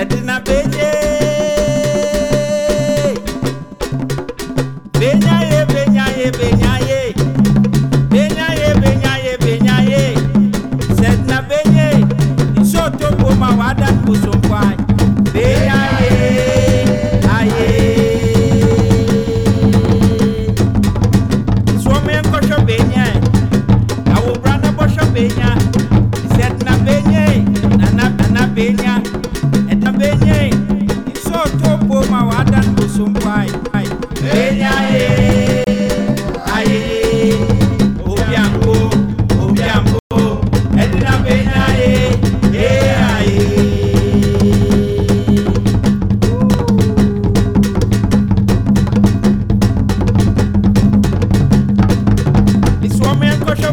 yɛdena benye. Benya ye benya ye benya ye. Benya ye benya ye benya ye. Sɛdena benye. Isoto boma wadan benye iso to po ma wadan busumpai benya ye aye obiambo obiambo edina benya ye é aye iso me ko sho